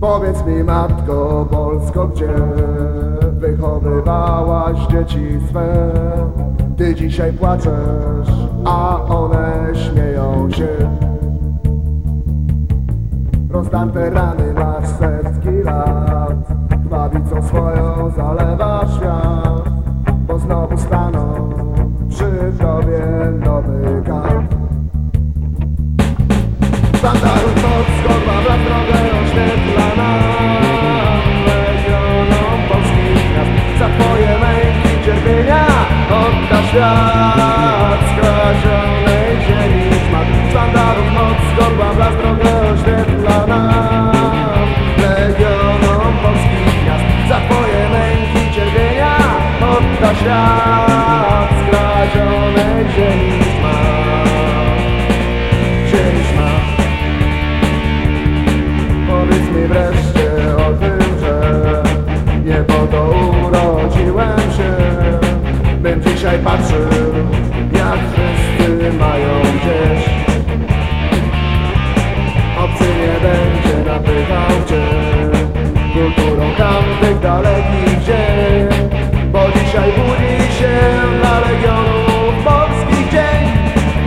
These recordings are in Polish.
Powiedz mi matko Polsko, gdzie wychowywałaś dzieci swe? Ty dzisiaj płaczesz, a one śmieją się. Rozdarte rany masz setki lat Krwawicą swoją zalewa świat Bo znowu staną przy tobie świat Skradzionej ziemi szmat Sztandarów moc, skorba na drogę oświetlana Legionom polskich miast Za twoje męki cierpienia odda świat dzisiaj patrzył, jak wszyscy mają gdzieś. Obcy nie będzie napychał cię. Kulturą tamtych dalekich ziem Bo dzisiaj budzi się dla Legionów Polskich dzień.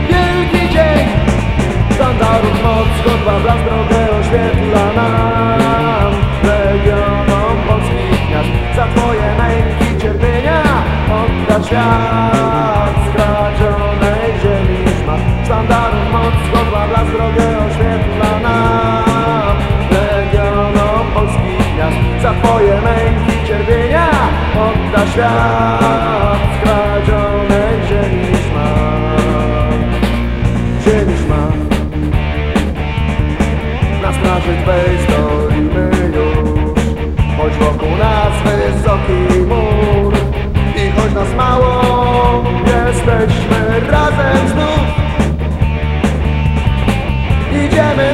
Wielki dzień. Sztandarów moc, godła blask drogę świat Skradzionej ziemi szmat Sztandarów moc, godła blask drogę oświetla nam. Legionom polskich miast Za twoje męki cierpienia odda świat damage.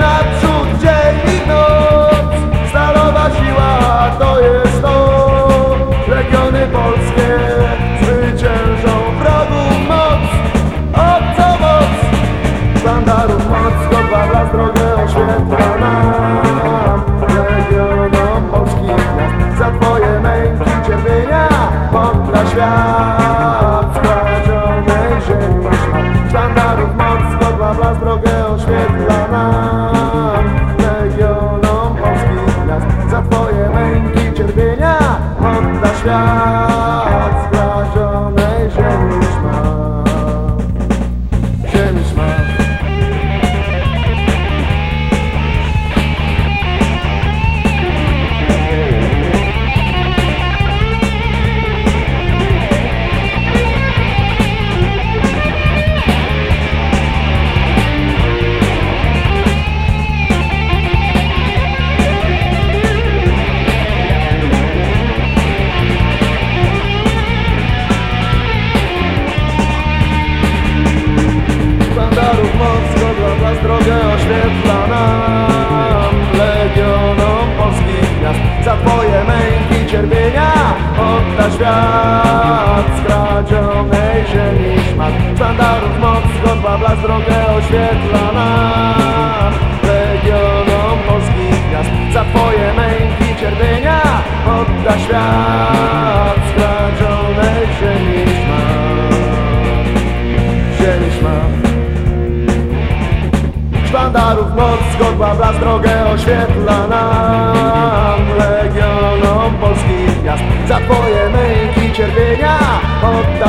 die. Odda świat Skradzionej ziemi szmat Sztandarów moc, godła blask drogę oświetla nam. Legionom polskich miast Za twoje męki cierpienia odda świat Skradzionej ziemi szmat Ziemi szmat. Sztandarów moc, godła blask drogę oświetla nam. Legionom polskich miast Za twoje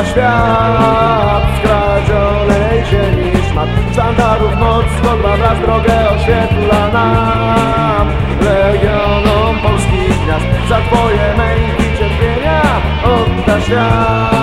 odda świat Skradzionej ziemi szmat. Sztandarów moc, godła blask drogę oświetla nam. Legionom polskich miast Za twoje męki cierpienia odda świat